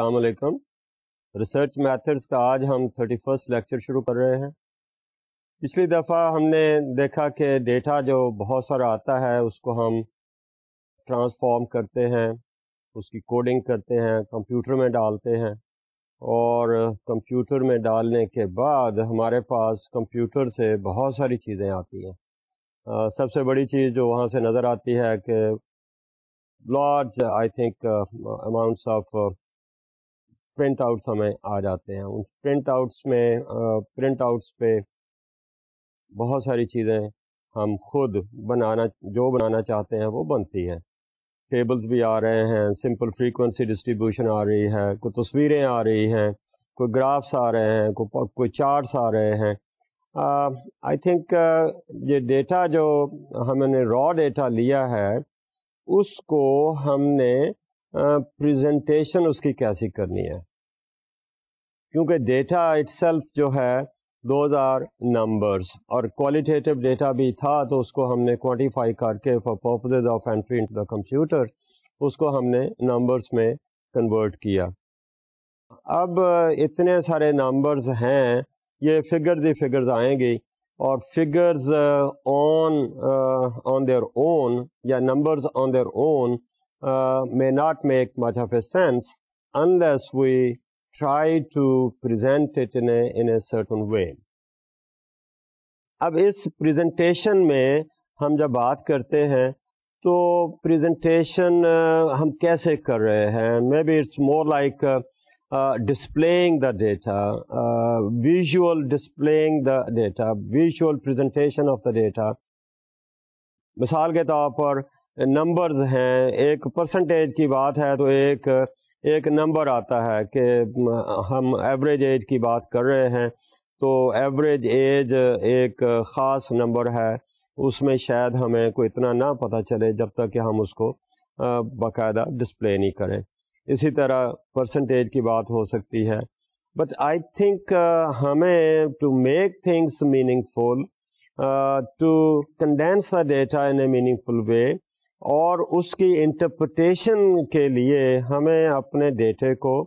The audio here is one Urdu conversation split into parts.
السلام علیکم ریسرچ میتھڈس کا آج ہم تھرٹی فسٹ لیکچر شروع کر رہے ہیں پچھلی دفعہ ہم نے دیکھا کہ ڈیٹا جو بہت سارا آتا ہے اس کو ہم ٹرانسفارم کرتے ہیں اس کی کوڈنگ کرتے ہیں کمپیوٹر میں ڈالتے ہیں اور کمپیوٹر میں ڈالنے کے بعد ہمارے پاس کمپیوٹر سے بہت ساری چیزیں آتی ہیں سب سے بڑی چیز جو وہاں سے نظر آتی ہے کہ large I think amounts of printouts ہمیں آ جاتے ہیں ان پرنٹ آؤٹس میں پرنٹ آؤٹس پہ بہت ساری چیزیں ہم خود بنانا جو بنانا چاہتے ہیں وہ بنتی ہیں ٹیبلز بھی آ رہے ہیں سمپل فریکوینسی ڈسٹریبیوشن آ رہی ہے کوئی تصویریں آ رہی ہیں کوئی گرافس آ رہے ہیں کوئی کوئی چارٹس آ رہے ہیں آئی تھنک یہ ڈیٹا جو ہم نے را ڈیٹا لیا ہے اس کو ہم نے پریزنٹیشن اس کی کیسی کرنی ہے کیونکہ ڈیٹا اٹ سیلف جو ہے دوز آر نمبرز اور کوالیٹیو ڈیٹا بھی تھا تو اس کو ہم نے کوانٹیفائی کر کے for purpose of in the computer اس کو ہم نے نمبرس میں کنورٹ کیا اب اتنے سارے نمبرز ہیں یہ فگرز ہی فگرز آئیں گی اور figures on on their own یا numbers on their own may not make much of a sense unless try to a certain way اب اس پریزنٹیشن میں ہم جب بات کرتے ہیں تو پریزنٹیشن ہم کیسے کر رہے ہیں may be it's more like displaying the data visual displaying the data visual presentation of the data مثال کے طور پر نمبرز ہیں ایک پرسنٹیج کی بات ہے تو ایک ایک نمبر آتا ہے کہ ہم ایوریج ایج کی بات کر رہے ہیں تو ایوریج ایج ایک خاص نمبر ہے اس میں شاید ہمیں کوئی اتنا نہ پتہ چلے جب تک کہ ہم اس کو باقاعدہ ڈسپلے نہیں کریں اسی طرح پرسنٹیج کی بات ہو سکتی ہے بٹ آئی تھنک ہمیں to make things meaningful to condense the data in a meaningful way اور اس کی انٹرپریٹیشن کے لیے ہمیں اپنے ڈیٹے کو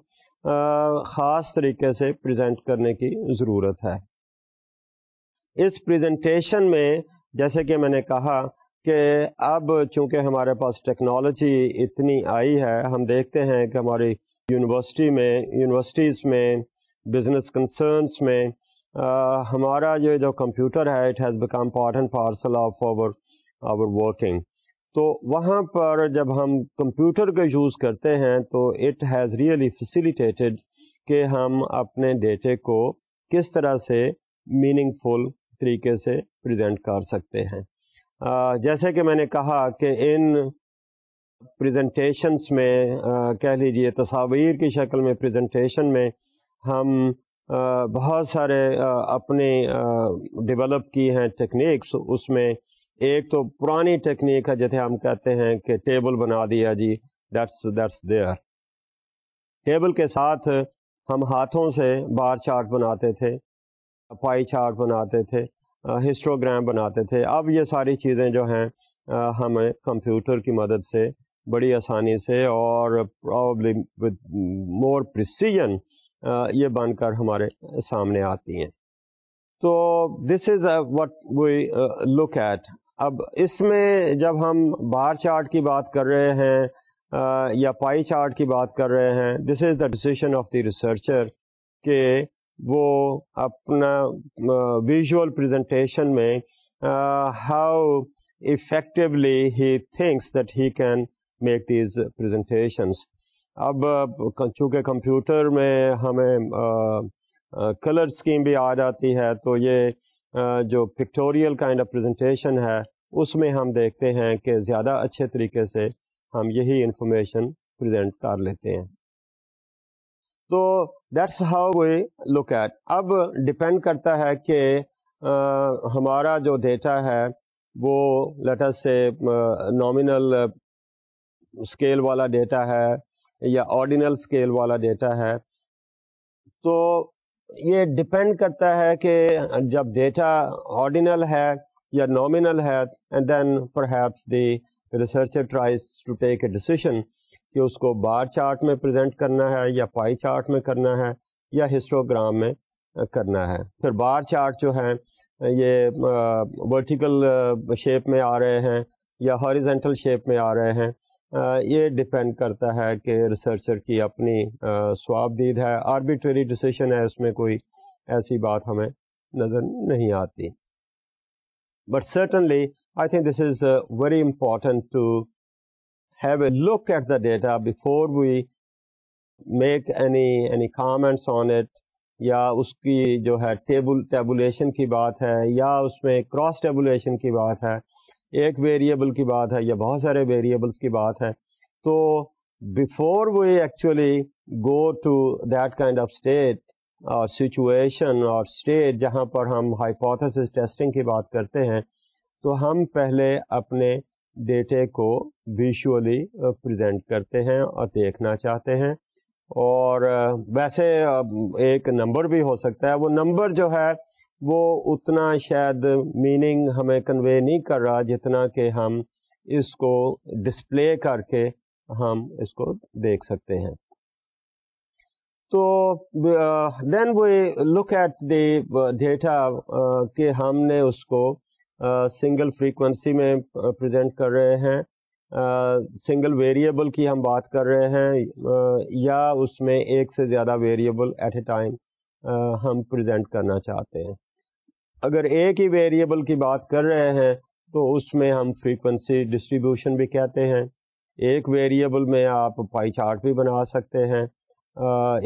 خاص طریقے سے پریزنٹ کرنے کی ضرورت ہے اس پریزنٹیشن میں جیسے کہ میں نے کہا کہ اب چونکہ ہمارے پاس ٹیکنالوجی اتنی آئی ہے ہم دیکھتے ہیں کہ ہماری یونیورسٹی میں یونیورسٹیز میں بزنس کنسرنس میں ہمارا جو جو کمپیوٹر ہے it has become part and parcel of our our working تو وہاں پر جب ہم کمپیوٹر کا یوز کرتے ہیں تو اٹ ہیز ریئلی فیسیلیٹیٹڈ کہ ہم اپنے ڈیٹے کو کس طرح سے میننگ فل طریقے سے پریزنٹ کر سکتے ہیں جیسے کہ میں نے کہا کہ ان پریزنٹیشنس میں کہہ لیجئے تصاویر کی شکل میں پریزنٹیشن میں ہم بہت سارے اپنے ڈیولپ کی ہیں ٹیکنیکس اس میں ایک تو پرانی ٹیکنیک ہے جیسے ہم کہتے ہیں کہ ٹیبل بنا دیا جی دیٹس دیٹس دیئر ٹیبل کے ساتھ ہم ہاتھوں سے بار چارٹ بناتے تھے پائی چارٹ بناتے تھے ہسٹوگرام بناتے تھے اب یہ ساری چیزیں جو ہیں ہم کمپیوٹر کی مدد سے بڑی آسانی سے اور پرابلی مور پرسیجن یہ بن کر ہمارے سامنے آتی ہیں تو this is what we look at اب اس میں جب ہم بار چارٹ کی بات کر رہے ہیں یا پائی چارٹ کی بات کر رہے ہیں this is the decision of the researcher کہ وہ اپنا ویژول پریزنٹیشن میں how effectively he thinks that he can make these presentations اب چونکہ کمپیوٹر میں ہمیں کلر اسکیم بھی آ جاتی ہے تو یہ جو پکٹوریل کائنڈ آف پریزنٹیشن ہے اس میں ہم دیکھتے ہیں کہ زیادہ اچھے طریقے سے ہم یہی انفارمیشن پریزنٹ کر لیتے ہیں تو that's how we look at اب ڈپینڈ کرتا ہے کہ ہمارا جو ڈیٹا ہے وہ لیٹر سے نامنل اسکیل والا ڈیٹا ہے یا آرڈینل اسکیل والا ڈیٹا ہے تو یہ ڈپینڈ کرتا ہے کہ جب ڈیٹا آرڈینل ہے یا نامنل ہے and then perhaps the researcher tries to take a decision کہ اس کو بار چارٹ میں پریزنٹ کرنا ہے یا پائی چارٹ میں کرنا ہے یا ہسٹوگرام میں uh, کرنا ہے پھر بار چارٹ جو ہیں uh, یہ ورٹیکل uh, شیپ میں آ رہے ہیں یا ہاریزنٹل شیپ میں آ رہے ہیں یہ ڈپینڈ کرتا ہے کہ ریسرچر کی اپنی سواب دید ہے آربیٹری ڈیسیشن ہے اس میں کوئی ایسی بات ہمیں نظر نہیں آتی but certainly I think this is very important to have a look at the data before we make any any comments on it یا اس کی جو ہے ٹیبل ٹیبولیشن کی بات ہے یا اس میں کراس ٹیبولیشن کی بات ہے ایک ویریبل کی بات ہے یا بہت سارے ویریبلس کی بات ہے تو before we actually go to that kind of state situation or state جہاں پر ہم ہائپوتھس ٹیسٹنگ کی بات کرتے ہیں تو ہم پہلے اپنے ڈیٹے کو ویژولی پریزنٹ کرتے ہیں اور دیکھنا چاہتے ہیں اور ویسے ایک نمبر بھی ہو سکتا ہے وہ نمبر جو ہے وہ اتنا شاید میننگ ہمیں کنوے نہیں کر رہا جتنا کہ ہم اس کو ڈسپلے کر کے ہم اس کو دیکھ سکتے ہیں تو then we look at the data کہ ہم نے اس کو سنگل فریکوینسی میں پریزنٹ کر رہے ہیں سنگل ویریبل کی ہم بات کر رہے ہیں یا اس میں ایک سے زیادہ ویریبل ایٹ اے ٹائم ہم پریزنٹ کرنا چاہتے ہیں اگر ایک ہی ویریبل کی بات کر رہے ہیں تو اس میں ہم فریکوینسی ڈسٹریبیوشن بھی کہتے ہیں ایک ویریبل میں آپ پائی چارٹ بھی بنا سکتے ہیں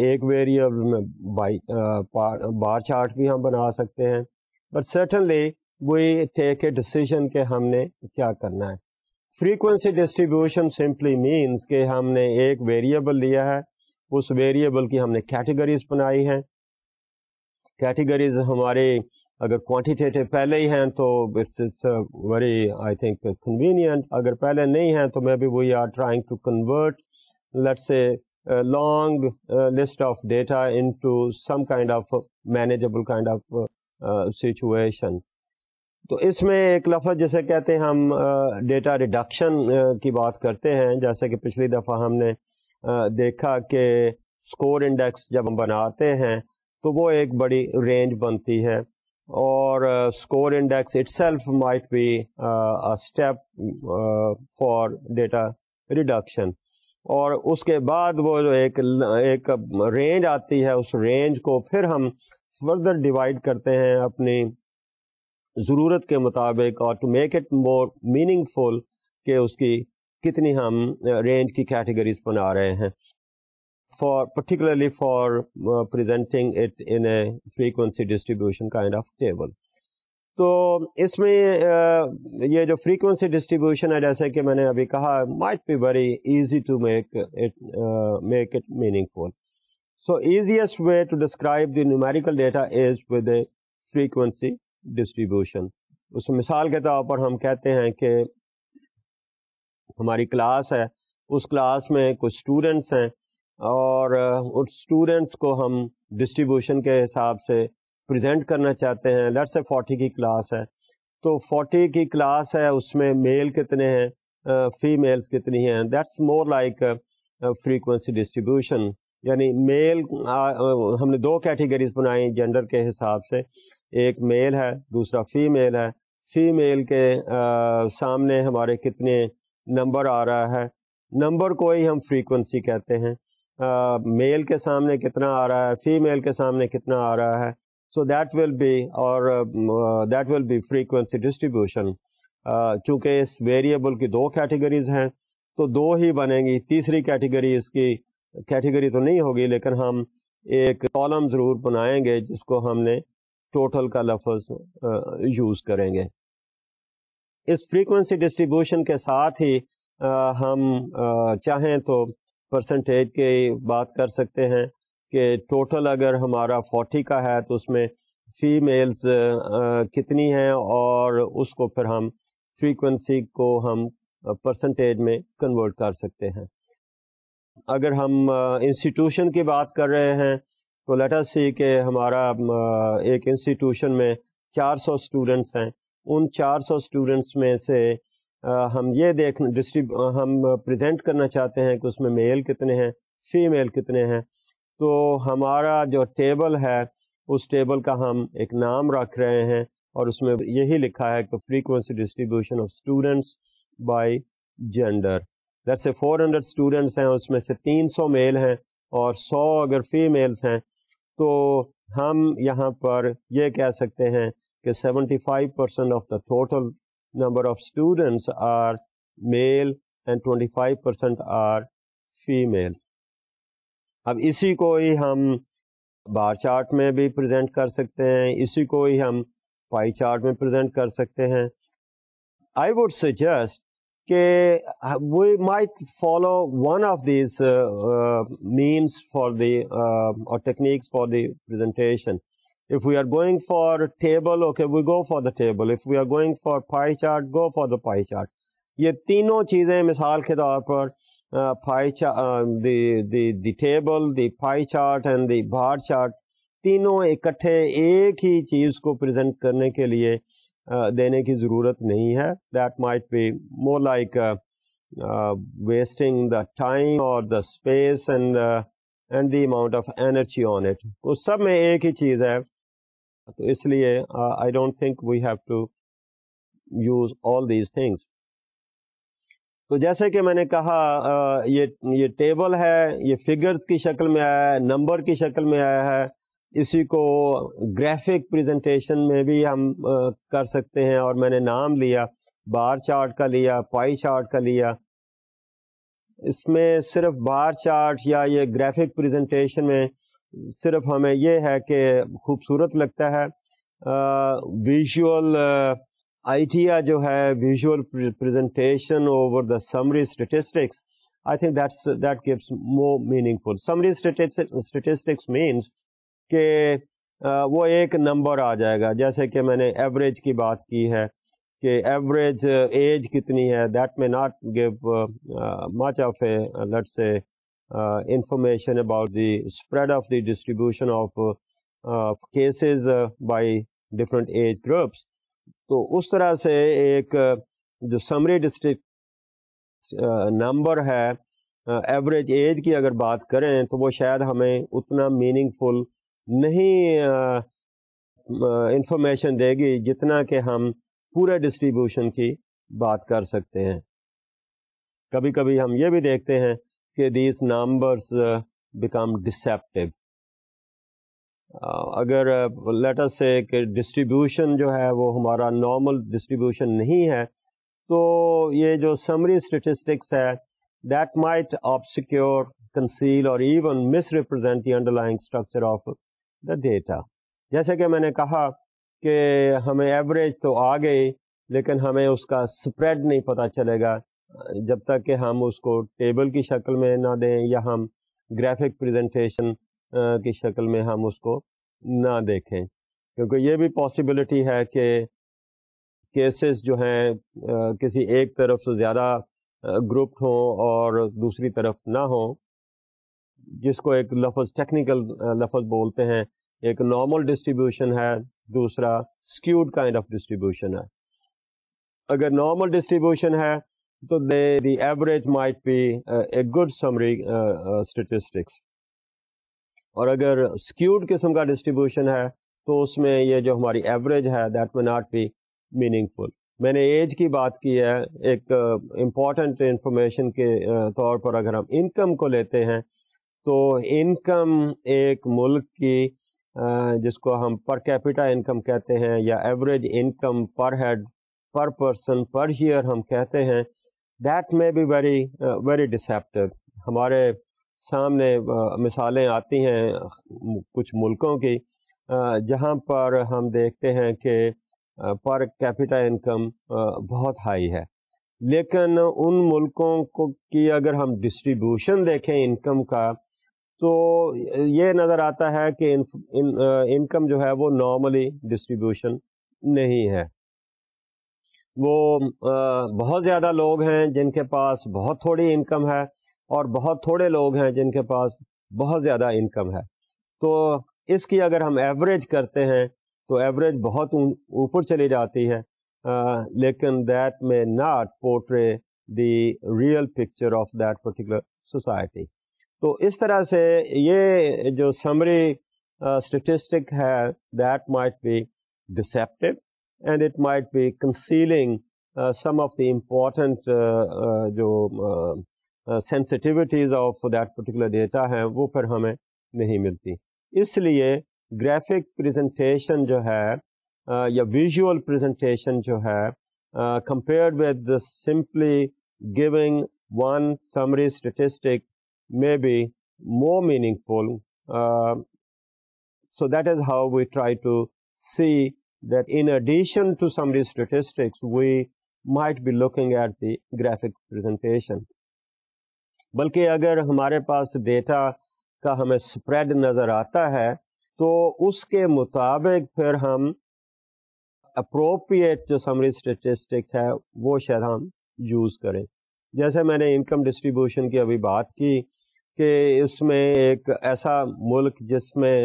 ایک ویریبل میں بائی بار چارٹ بھی ہم بنا سکتے ہیں بٹ سرٹنلی ڈسیزن کہ ہم نے کیا کرنا ہے فریکوینسی ڈسٹریبیوشن سمپلی مینس کہ ہم نے ایک ویریبل لیا ہے اس ویریبل کی ہم نے کیٹیگریز بنائی ہیں کیٹیگریز ہمارے اگر کوانٹیٹیٹو پہلے ہی ہیں تو it's very I think convenient اگر پہلے نہیں ہیں تو we are trying to convert long list of data into some kind of manageable kind of situation تو اس میں ایک لفظ جیسے کہتے ہیں ہم ڈیٹا ریڈکشن کی بات کرتے ہیں جیسے کہ پچھلی دفعہ ہم نے دیکھا کہ اسکور انڈیکس جب ہم بناتے ہیں تو وہ ایک بڑی رینج بنتی ہے اور score index itself might be step for data reduction اور اس کے بعد وہ جو ایک ایک رینج آتی ہے اس رینج کو پھر ہم فردر ڈیوائڈ کرتے ہیں اپنی ضرورت کے مطابق اور to make it more meaningful کہ اس کی کتنی ہم رینج کی کیٹیگریز بنا رہے ہیں for particularly for presenting it in a frequency distribution kind of table تو اس میں یہ جو فریکوینسی ڈسٹریبیوشن ہے جیسے کہ میں نے ابھی کہا might be very easy to make it make it meaningful so easiest way to describe the numerical data is with a frequency distribution اس مثال کے طور پر ہم کہتے ہیں کہ ہماری کلاس ہے اس کلاس میں کچھ اسٹوڈینٹس ہیں اور اسٹوڈینٹس کو ہم ڈسٹریبیوشن کے حساب سے پریزنٹ کرنا چاہتے ہیں سے فورٹی کی کلاس ہے تو فورٹی کی کلاس ہے اس میں میل کتنے ہیں فی میلس کتنی ہیں that's more like frequency distribution یعنی میل ہم نے دو کیٹیگریز بنائی جینڈر کے حساب سے ایک میل ہے دوسرا فی میل ہے فی میل کے سامنے ہمارے کتنے نمبر آ رہا ہے نمبر کو ہی ہم فریکوینسی کہتے ہیں میل کے سامنے کتنا آ رہا ہے فی میل کے سامنے کتنا آ رہا ہے so that will be or that will be frequency distribution چونکہ اس ویریبل کی دو کیٹیگریز ہیں تو دو ہی بنیں گی تیسری کیٹیگری اس کی کیٹیگری تو نہیں ہوگی لیکن ہم ایک کالم ضرور بنائیں گے جس کو ہم نے ٹوٹل کا لفظ یوز کریں گے اس فریکوینسی ڈسٹریبیوشن کے ساتھ ہی ہم چاہیں تو پرسنٹیج کی بات کر سکتے ہیں کہ ٹوٹل اگر ہمارا فورٹی کا ہے تو اس میں فیمیلز کتنی ہیں اور اس کو پھر ہم فریکوینسی کو ہم پرسنٹیج میں کنورٹ کر سکتے ہیں اگر ہم انسٹیٹیوشن کی بات کر رہے ہیں تو لیٹر سی کہ ہمارا ایک انسٹیٹیوشن میں چار سو اسٹوڈنٹس ہیں ان چار سو اسٹوڈنٹس میں سے ہم یہ دیکھ ڈسٹریب ہم پریزنٹ کرنا چاہتے ہیں کہ اس میں میل کتنے ہیں فی میل کتنے ہیں تو ہمارا جو ٹیبل ہے اس ٹیبل کا ہم ایک نام رکھ رہے ہیں اور اس میں یہی لکھا ہے کہ frequency distribution of students by gender جیسے فور ہنڈریڈ اسٹوڈنٹس ہیں اس میں سے تین سو میل ہیں اور سو اگر فی میلس ہیں تو ہم یہاں پر یہ کہہ سکتے ہیں کہ seventy five percent of the total number of students are male and twenty five percent are female اب اسی کو ہی ہم بار چارٹ میں بھی پریزنٹ کر سکتے ہیں اسی کو ہی ہم پائی چارٹ میں پریزنٹ کر سکتے ہیں آئی وڈ سجیسٹ کہ we might follow one of these means for the or techniques for the presentation for table okay we go for the table if we are going for pie chart go for the pie chart یہ تینوں چیزیں مثال کے طور پر pie the the the table chart and bar chart تینوں اکٹھے ایک ہی چیز کو پریزنٹ کرنے کے لیے دینے کی ضرورت نہیں ہے that might be more like wasting the time or the space and and the amount of energy on it اس سب میں ایک ہی چیز ہے تو اس لیے I don't think we have to use all these things تو جیسے کہ میں نے کہا یہ ٹیبل ہے یہ فگرز کی شکل میں آیا ہے نمبر کی شکل میں آیا ہے اسی کو گرافک پریزنٹیشن میں بھی ہم کر سکتے ہیں اور میں نے نام لیا بار چارٹ کا لیا پائی چارٹ کا لیا اس میں صرف بار چارٹ یا یہ گرافک پریزنٹیشن میں صرف ہمیں یہ ہے کہ خوبصورت لگتا ہے ویژول آئیڈیا جو ہے visual presentation over the summary statistics I think that's that gives more meaningful summary statistics means کہ وہ ایک نمبر آ جائے گا جیسے کہ میں نے ایوریج کی بات کی ہے کہ ایوریج ایج کتنی ہے that may not give much of a say information about the spread of the distribution of cases by different age groups تو اس طرح سے ایک جو سمری ڈسٹرک نمبر ہے ایوریج ایج کی اگر بات کریں تو وہ شاید ہمیں اتنا میننگ فل نہیں انفارمیشن دے گی جتنا کہ ہم پورے ڈسٹریبیوشن کی بات کر سکتے ہیں کبھی کبھی ہم یہ بھی دیکھتے ہیں کہ دیز نمبرس بیکم ڈسیپٹیو اگر لیٹر سے کہ ڈسٹریبیوشن جو ہے وہ ہمارا نارمل ڈسٹریبیوشن نہیں ہے تو یہ جو سمری اسٹیٹسٹکس ہے دیٹ مائٹ آبسیکیور کنسیل اور even misrepresent the underlying structure of the data جیسے کہ میں نے کہا کہ ہمیں ایوریج تو آ گئی لیکن ہمیں اس کا اسپریڈ نہیں پتہ چلے گا جب تک کہ ہم اس کو ٹیبل کی شکل میں نہ دیں یا ہم گرافک پریزنٹیشن کی شکل میں ہم اس کو نہ دیکھیں کیونکہ یہ بھی پاسبلٹی ہے کہ کیسز جو ہیں کسی ایک طرف سے زیادہ گروپڈ ہوں اور دوسری طرف نہ ہوں جس کو ایک لفظ ٹیکنیکل لفظ بولتے ہیں ایک نارمل ڈسٹریبیوشن ہے دوسرا کائنڈ آف ڈسٹریبیوشن ہے اگر نارمل ڈسٹریبیوشن ہے تو they the average might be a good summary statistics اور اگر قسم کا ڈسٹریبیوشن ہے تو اس میں یہ جو ہماری ایوریج ہے that may not be meaningful میں نے ایج کی بات کی ہے ایک uh, انفارمیشن کے uh, طور پر اگر ہم انکم کو لیتے ہیں تو انکم ایک ملک کی جس کو ہم پر کیپیٹا انکم کہتے ہیں یا average income per head per person per year ہم کہتے ہیں that may be very very deceptive ہمارے سامنے مثالیں آتی ہیں کچھ ملکوں کی جہاں پر ہم دیکھتے ہیں کہ پر کیپیٹا انکم بہت ہائی ہے لیکن ان ملکوں کو کی اگر ہم ڈسٹریبیوشن دیکھیں انکم کا تو یہ نظر آتا ہے کہ انکم جو ہے وہ نارملی ڈسٹریبیوشن نہیں ہے وہ بہت زیادہ لوگ ہیں جن کے پاس بہت تھوڑی انکم ہے اور بہت تھوڑے لوگ ہیں جن کے پاس بہت زیادہ انکم ہے تو اس کی اگر ہم ایوریج کرتے ہیں تو ایوریج بہت اوپر چلی جاتی ہے لیکن that may not portray the real picture of that particular society تو اس طرح سے یہ جو سمری اسٹیٹسٹک ہے that might be deceptive and it might be concealing some of the important جو sensitivities of that particular data ہیں وہ پھر ہمیں نہیں ملتی اس لیے گرافک پریزنٹیشن جو ہے یا ویژول پریزنٹیشن جو ہے compared with simply going one summary statistic may be more meaningful so that is how we try to see that in addition to some statistics we might be looking at the presentation. بلکہ اگر ہمارے پاس ڈیٹا کا ہمیں اسپریڈ نظر آتا ہے تو اس کے مطابق پھر ہم اپروپریٹ جو سمری اسٹیٹسٹک ہے وہ شاید ہم یوز کریں جیسے میں نے انکم ڈسٹریبیوشن کی ابھی بات کی کہ اس میں ایک ایسا ملک جس میں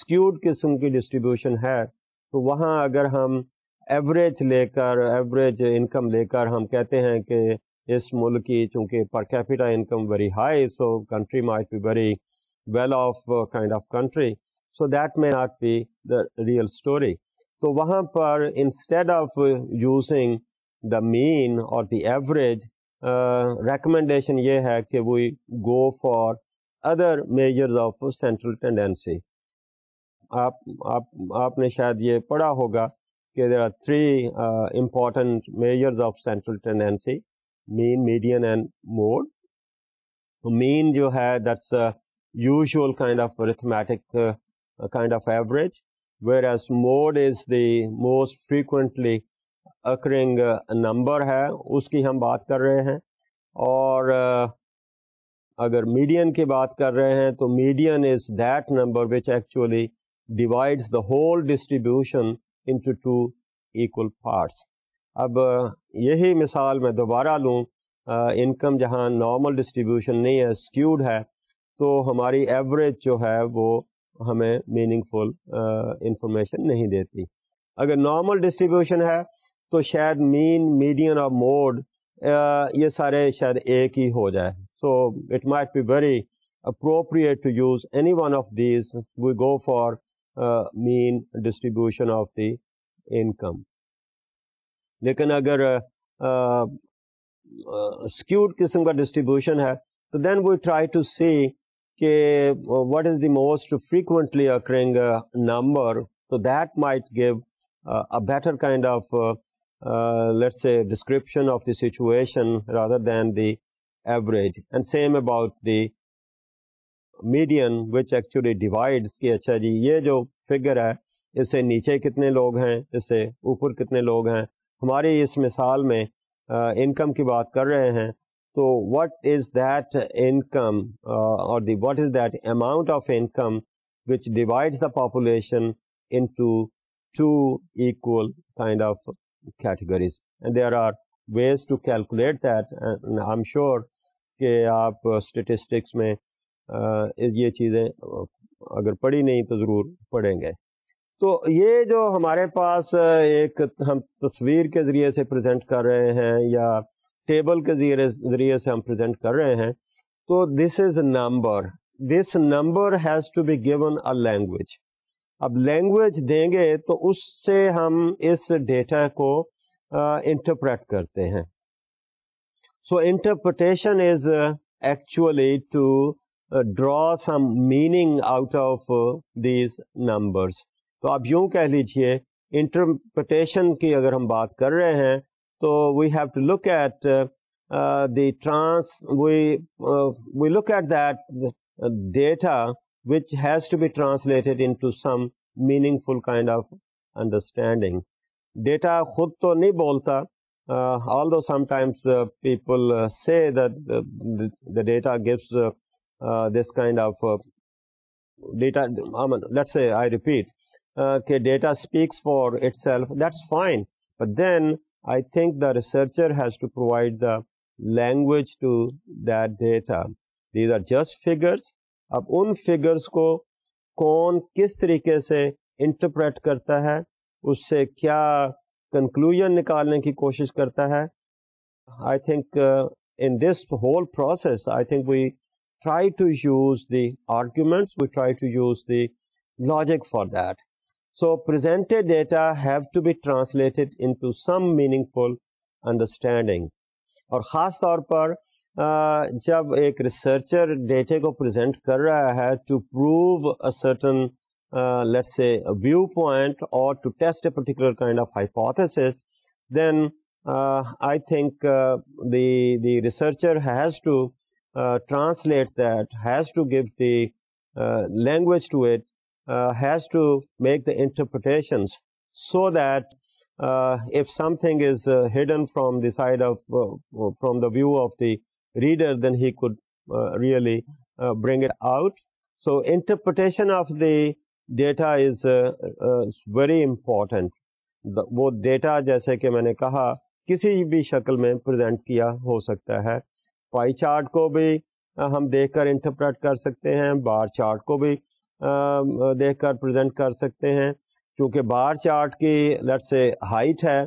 سکیوڈ قسم کی ڈسٹریبیوشن ہے تو وہاں اگر ہم ایوریج لے کر ایوریج انکم لے کر ہم کہتے ہیں کہ اس ملک کی چونکہ per capita income very high so country might be very well off kind of country so that may not be the real story تو وہاں پر instead of using the mean or the average recommendation یہ ہے کہ we go for other measures of central tendency آپ آپ نے شاید یہ پڑھا ہوگا کہ there are three important measures of central tendency mean median and mode mean جو ہے that's usual kind of arithmetic kind of average whereas mode is the most frequently occurring number uh, ہے اس کی ہم بات کر رہے ہیں اور uh, اگر میڈین کی بات کر رہے ہیں تو median is that number which actually divides the whole distribution into two equal parts اب uh, یہی مثال میں دوبارہ لوں انکم جہاں نارمل ڈسٹریبیوشن نہیں ہے اسکیوڈ ہے تو ہماری ایوریج جو ہے وہ ہمیں میننگ فل انفارمیشن نہیں دیتی اگر نارمل ڈسٹریبیوشن ہے تو شاید مین میڈین اور موڈ یہ سارے شاید ایک ہی ہو جائے so it might be very appropriate to use any one of these we go for mean distribution of the income لیکن اگر اسکیوڈ قسم کا ڈسٹریبیوشن ہے تو then we try to see کہ what is the most frequently occurring number تو that might give a better kind of let say description of the situation rather than the average and same about the median which actually divides median اچھا جی یہ جو فگر ہے اس سے نیچے کتنے لوگ ہیں اس سے اوپر کتنے لوگ ہیں ہماری اس مثال میں انکم کی بات کر رہے ہیں تو what is that income or the what is that amount of income which divides the population into two equal kind of کہ آپ اسٹیٹسٹکس میں یہ چیزیں اگر پڑھی نہیں تو ضرور پڑھیں گے تو یہ جو ہمارے پاس ایک ہم تصویر کے ذریعے سے پریزنٹ کر رہے ہیں یا ٹیبل کے ذریعے سے ہم پریزنٹ کر رہے ہیں تو this is a number this number has to be given a language اب لینگویج دیں گے تو اس سے ہم اس ڈیٹا کو انٹرپریٹ کرتے ہیں so interpretation is actually to draw some meaning out of these numbers تو آپ یوں کہہ لیجئے انٹرپریٹیشن کی اگر ہم بات کر رہے ہیں تو we have to look at the trans we look at that data which has to be translated in meaningful kind of understanding data خود تو نہیں بولتا all the sometimes people see the the data gives this kind of data data speaks for it selves fine then I think the researcher has to provide the language to data these are just figures اب ان کو کون کس طریقے سے انٹرپریٹ کرتا ہے اس سے کیا کنکلوژ نکالنے کی کوشش کرتا ہے I think in this whole process I think we try to use the arguments we try to use the logic for that so data have to be translated into some meaningful understanding اور خاص طور پر جب ایک ریسرچر ڈیٹے کو پریزنٹ کر رہا ہے to prove certain a viewpoint اور to test a particular kind of then I think the researcher has to translate that has to give the language to it has to make the interpretations so that if something is hidden from the side of from the view of the reader then he could really bring it out so interpretation of the data is very important وہ ڈیٹا جیسے کہ میں نے کہا کسی بھی شکل میں پریزنٹ کیا ہو سکتا ہے پائی چارٹ کو بھی ہم دیکھ کر انٹرپریٹ کر سکتے ہیں بار چارٹ کو بھی دیکھ کر پریزنٹ کر سکتے ہیں چونکہ بار چارٹ کی لٹ سے ہائٹ ہے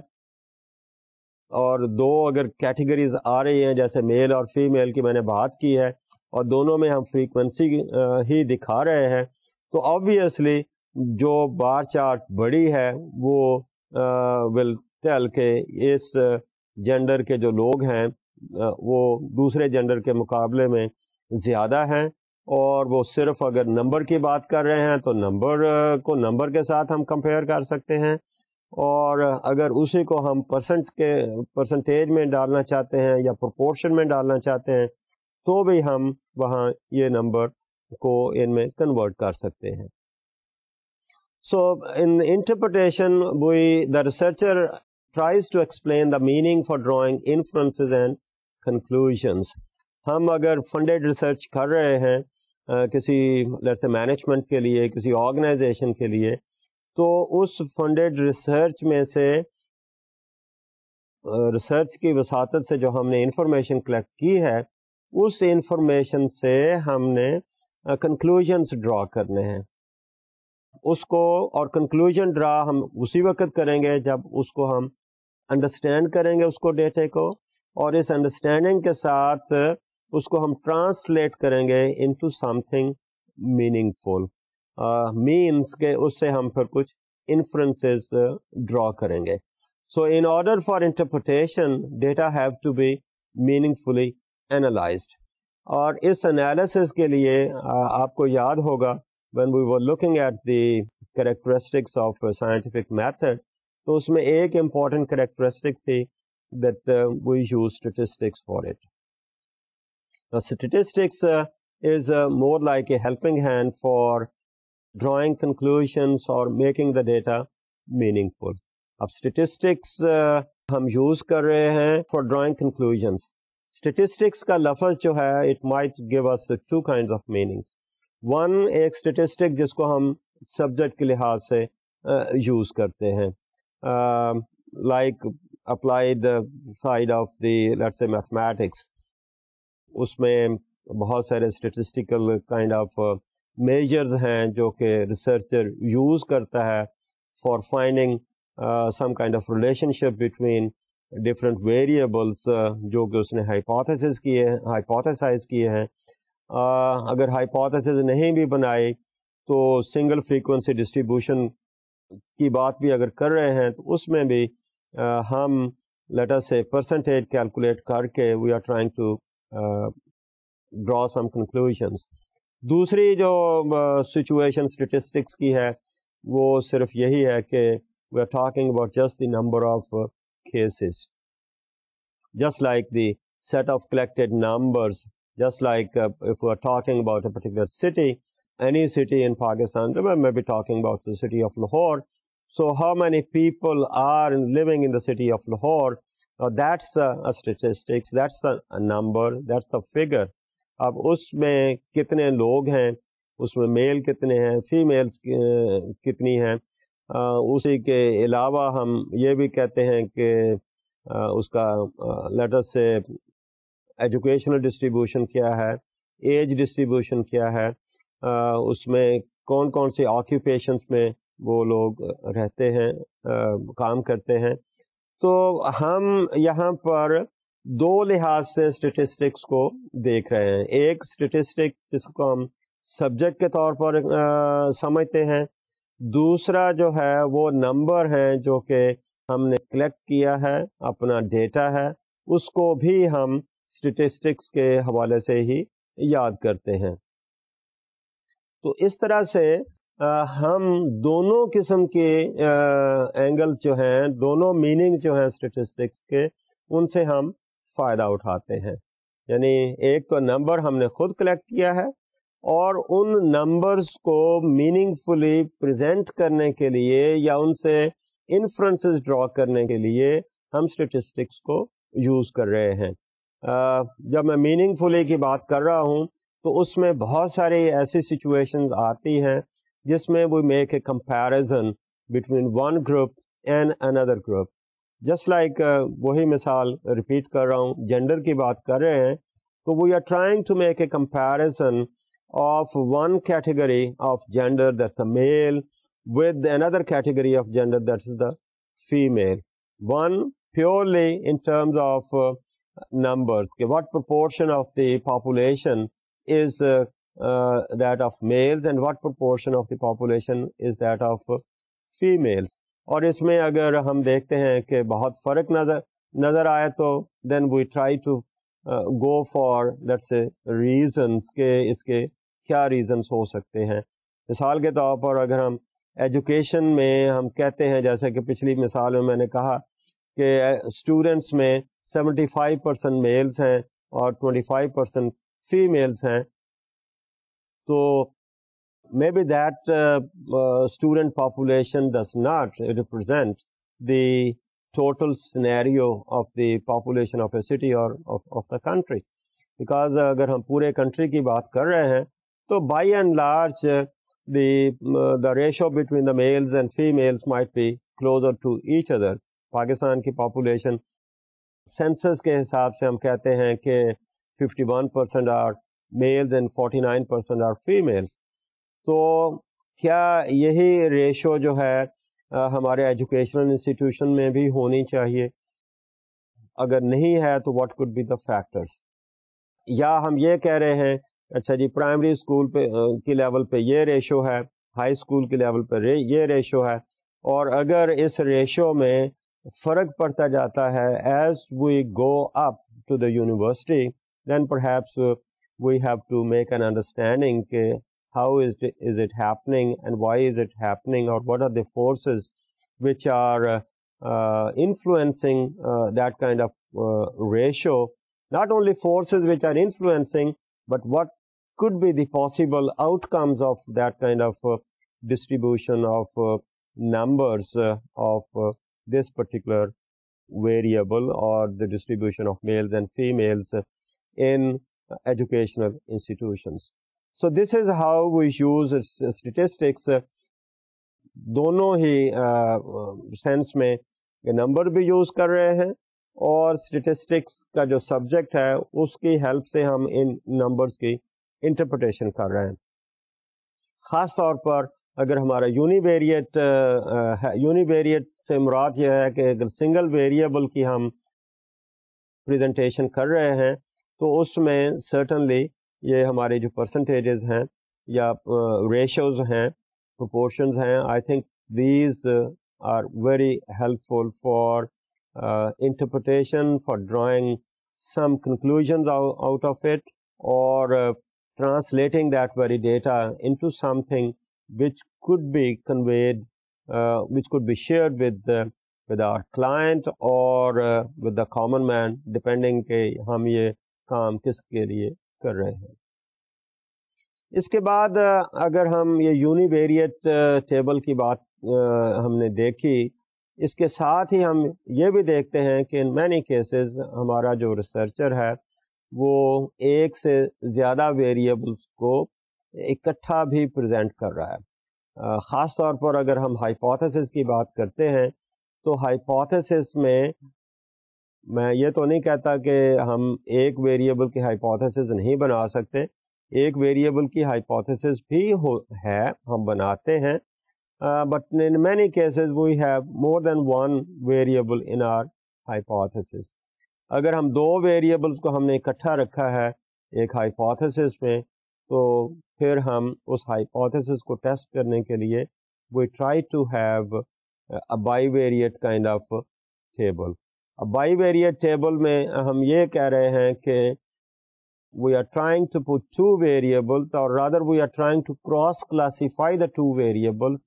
اور دو اگر کیٹیگریز آ رہی ہیں جیسے میل اور فیمیل کی میں نے بات کی ہے اور دونوں میں ہم فریکوینسی ہی دکھا رہے ہیں تو آبویسلی جو بار چارٹ بڑی ہے وہ ول ٹیل کے اس جینڈر کے جو لوگ ہیں وہ دوسرے جینڈر کے مقابلے میں زیادہ ہیں اور وہ صرف اگر نمبر کی بات کر رہے ہیں تو نمبر کو نمبر کے ساتھ ہم کمپیئر کر سکتے ہیں اور اگر اسی کو ہم پرسنٹ کے پرسنٹیج میں ڈالنا چاہتے ہیں یا پرپورشن میں ڈالنا چاہتے ہیں تو بھی ہم وہاں یہ نمبر کو ان میں کنورٹ کر سکتے ہیں so interpretation we the researcher tries to explain the meaning for drawing inferences and conclusions ہم اگر فنڈیڈ ریسرچ کر رہے ہیں کسی جیسے مینجمنٹ کے لیے کسی آرگنائزیشن کے لیے تو اس فنڈیڈ ریسرچ میں سے ریسرچ کی وساطت سے جو ہم نے انفارمیشن کلیکٹ کی ہے اس انفارمیشن سے ہم نے کنکلوژنس ڈرا کرنے ہیں اس کو اور کنکلوژن ڈرا ہم اسی وقت کریں گے جب اس کو ہم انڈرسٹینڈ کریں گے اس کو ڈیٹے کو اور اس انڈرسٹینڈنگ کے ساتھ اس کو ہم ٹرانسلیٹ کریں گے into something meaningful means کے اس سے ہم پھر کچھ انفرنس ڈرا کریں گے so in order for interpretation data have to be meaningfully analysed اور اس انس کے لیے آپ کو یاد ہوگا when we looking at the characteristics of scientific method تو اس میں ایک امپورٹنٹ کریکٹرسٹک تھی that we use statistics for it statistics is more like a helping hand for ہم یوز کر رہے ہیں فار ڈرائنگ کنکلوژ کا لفظ جو ہے جس کو ہم سبجیکٹ کے لحاظ سے یوز کرتے ہیں like applied side a mathematics اس میں بہت سارے اسٹیٹسٹیکل کائنڈ آف میجرز ہیں جو کہ ریسرچر یوز کرتا ہے for finding some kind of relationship between different variables جو کہ اس نے ہائپوتھسز کیے ہیں ہائپوتھسائز کیے ہیں اگر ہائپوتھسز نہیں بھی بنائی تو سنگل فریکوینسی ڈسٹریبیوشن کی بات بھی اگر کر رہے ہیں تو اس میں بھی ہم لیٹر سے پرسنٹیج کیلکولیٹ کر کے we are trying to draw some conclusions دوسری جو سچویشن اسٹیٹسٹکس کی ہے وہ صرف یہی ہے کہ we are talking about just the number of cases just like the set of collected numbers just like we are talking about a particular city any city in Pakistan میں be talking about the city of Lahore so how many people are living in the city of Lahore that's statistics that's a number that's the figure اب اس میں کتنے لوگ ہیں اس میں میل کتنے ہیں فیمیلس کتنی ہیں اسی کے علاوہ ہم یہ بھی کہتے ہیں کہ اس کا لیٹر سے ایجوکیشنل ڈسٹریبیوشن کیا ہے ایج ڈسٹریبیوشن کیا ہے اس میں کون کون سی آکیوپیشنس میں وہ لوگ رہتے ہیں کام کرتے ہیں تو ہم یہاں پر دو لحاظ سے اسٹیٹسٹکس کو دیکھ رہے ہیں ایک اسٹیٹسٹک جس کو ہم سبجیکٹ کے طور پر سمجھتے ہیں دوسرا جو ہے وہ نمبر ہیں جو کہ ہم نے کلیکٹ کیا ہے اپنا ڈیٹا ہے اس کو بھی ہم اسٹیٹسٹکس کے حوالے سے ہی یاد کرتے ہیں تو اس طرح سے ہم دونوں قسم کے اینگل جو ہیں دونوں میننگ جو ہیں اسٹیٹسٹکس کے ان سے ہم فائدہ اٹھاتے ہیں یعنی ایک تو نمبر ہم نے خود کلیکٹ کیا ہے اور ان نمبرز کو میننگ فلی کرنے کے لیے یا ان سے انفرنسز ڈرا کرنے کے لیے ہم اسٹیٹسٹکس کو یوز کر رہے ہیں جب میں میننگ فلی کی بات کر رہا ہوں تو اس میں بہت ساری ایسی سچویشنز آتی ہیں جس میں we make a comparison between one group and another group just like وہی مثال رپیٹ کر رہا ہوں جینڈر کی بات کر رہے ہیں تو we are trying to make a comparison of one category of gender that's a male with another category of gender that is the female one purely in terms of numbers کہ what proportion of the population is that of males and what proportion of the population is that of females اور اس میں اگر ہم دیکھتے ہیں کہ بہت فرق نظر نظر آئے تو then we try to go for reasons کے اس کے کیا ریزنس ہو سکتے ہیں مثال کے طور پر اگر ہم ایجوکیشن میں ہم کہتے ہیں جیسے کہ پچھلی مثال میں میں نے کہا کہ اسٹوڈنٹس میں سیونٹی فائیو پرسینٹ میلس ہیں اور ٹوینٹی فائیو پرسینٹ فیمیلس ہیں تو may be that student population does not represent the total scenario of the population cities اگر ہم پورے کنٹری کی بات کر رہے ہیں تو by and large between the males and female closer to each other Pakistan کی پاپولیشن سینسز کے حساب سے ہم کہتے ہیں کہ fifty one percent are males and forty nine percent are females تو کیا یہی ریشو جو ہے ہمارے ایجوکیشنل انسٹیٹیوشن میں بھی ہونی چاہیے اگر نہیں ہے تو what could be the factors یا ہم یہ کہہ رہے ہیں اچھا جی پرائمری اسکول پہ لیول پہ یہ ریشو ہے ہائی اسکول کے لیول پہ یہ ریشو ہے اور اگر اس ریشو میں فرق پڑتا جاتا ہے as we go up to the university then perhaps we have to make an understanding کہ how is it happening, and why is it happening, or what are the forces which are uh, uh, influencing uh, that kind of ratio. Not only forces which are influencing, but what could be the possible outcomes of that kind of distribution of numbers of this particular variable, or the distribution of males and females in educational institutions. So this is how we use statistics دونوں ہی سینس میں نمبر بھی یوز کر رہے ہیں اور اسٹیٹسٹکس کا جو سبجیکٹ ہے اس کی ہیلپ سے ہم ان نمبرس کی انٹرپریٹیشن کر رہے ہیں خاص طور پر اگر ہمارا یونیویریٹ یونیویریٹ سے مراد یہ ہے کہ اگر سنگل ویریبل کی ہم پریزنٹیشن کر رہے ہیں تو اس میں سرٹنلی یہ ہمارے جو پرسنٹیجز ہیں یا ریشوز ہیں پرپورشنز ہیں I think these are very helpful for interpretation for drawing some conclusions out of it اور translating that very data into something which could be conveyed which could be shared with our client اور with the common man depending کہ ہم یہ کام کس کے لیے کر رہے ہیں اس کے بعد اگر ہم یہ ویریٹ ٹیبل کی بات ہم نے دیکھی اس کے ساتھ ہی ہم یہ بھی دیکھتے ہیں کہ ان مینی کیسز ہمارا جو ریسرچر ہے وہ ایک سے زیادہ ویریبلس کو اکٹھا بھی پریزنٹ کر رہا ہے خاص طور پر اگر ہم ہائپوتھسس کی بات کرتے ہیں تو ہائپوتھسس میں میں یہ تو نہیں کہتا کہ ہم ایک ویریبل کی ہائپوتھسز نہیں بنا سکتے ایک ویریبل کی ہائپوتھسز بھی ہو ہے ہم بناتے ہیں but in many cases we have more than one variable in our hypothesis اگر ہم دو ویریبلس کو ہم نے اکٹھا رکھا ہے ایک ہائپوتھسز میں تو پھر ہم اس ہائپوتھسز کو ٹیسٹ کرنے کے لیے we try to have a bivariate kind of table bivariate table میں ہم یہ کہہ رہے ہیں کہ we are trying to put two variables اور rather we are trying to cross classify the two variables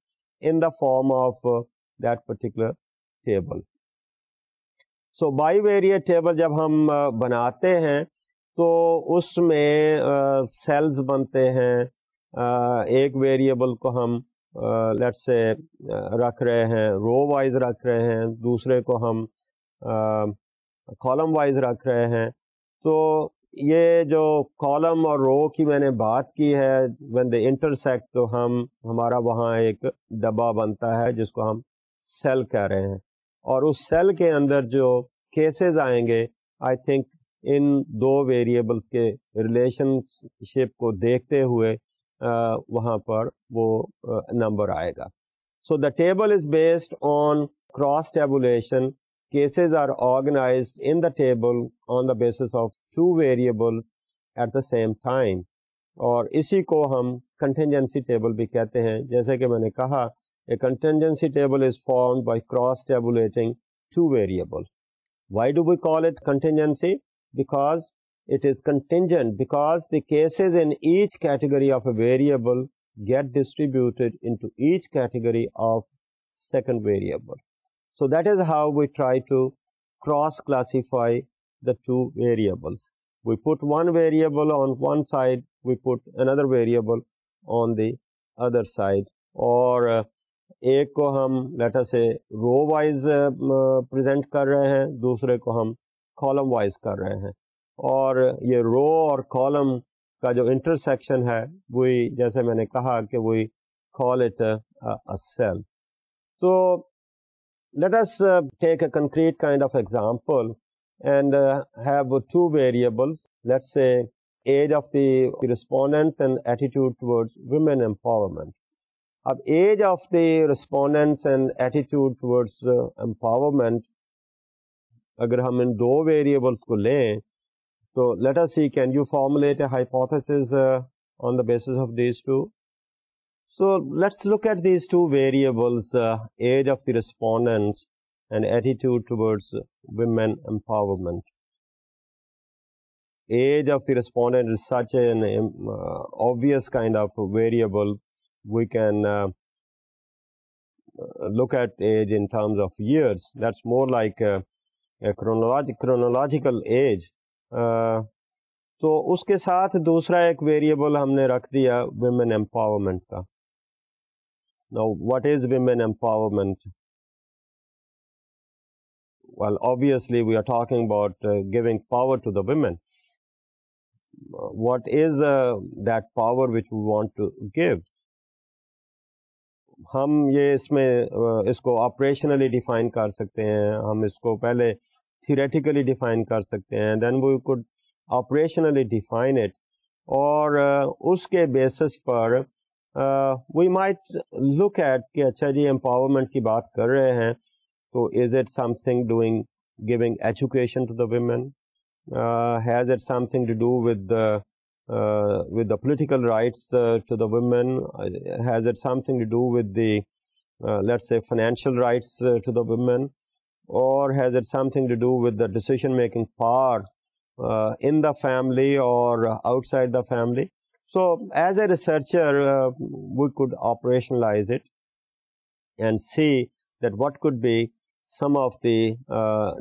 in the form of that particular table so bivariate table جب ہم uh, بناتے ہیں تو اس میں سیلز uh, بنتے ہیں uh, ایک ویریبل کو ہم لیٹ سے رکھ رہے ہیں رو وائز رکھ رہے ہیں دوسرے کو ہم کالم وائز رکھ رہے ہیں تو یہ جو کالم اور رو کی میں نے بات کی ہے وین دے انٹرسیکٹ تو ہم ہمارا وہاں ایک ڈبا بنتا ہے جس کو ہم سیل کہہ رہے ہیں اور اس سیل کے اندر جو کیسز آئیں گے آئی تھنک ان دو ویریبلس کے ریلیشن شپ کو دیکھتے ہوئے وہاں پر وہ نمبر آئے گا so the table is based on cross tabulation cases are organized in the table on the basis of two variables at the same time اور اسی کو ہم کنٹینجنسی ٹیبل بھی کہتے ہیں جیسے کہ میں نے کہا a contingency two variable why do we call it contingency because contingent because these each category of variable get distributed each category of second variable so that is how we try to cross classify the two variables we put one variable on one side we put another variable on the other side اور ایک کو ہم لیٹر سے رو وائز پریزنٹ کر رہے ہیں دوسرے کو ہم کالم وائز کر رہے ہیں اور یہ رو اور کالم کا جو انٹرسیکشن ہے وہی جیسے میں نے کہا کہ وہی call it cell to take a kind of example age of the respondents eighty اگر ہم ان دو ویریبلس کو لیں تو let's he can you formulates on the basis of these two so let's look at these two variables age of the respondent women empowerment age of the respond look at age infers more like chronological دوسرا ایک ویریبل ہم نے رکھ دیا ویمن امپاورمنٹ کا what is women empowerment well obviously we are talking about giving power to the we what is that power which we want to give ہم یہ اس میں uh, اس کو آپریشنلی ڈیفائن کر سکتے ہیں ہم اس کو پہلے تھیریٹیکلی ڈیفائن کر سکتے ہیں then we could operationally define it اور uh, اس کے بیسس پر وی مائٹ لک ایٹ کہ اچھا جی امپاورمنٹ کی بات کر رہے ہیں تو is it something doing giving education to the women has it something to do with with the political rights to the women has it something to do with the let's a financial rights to the women اور has it something to do with the decision making power in the family اور outside the family so as a researcher we could operation lies it and see that what could be some of the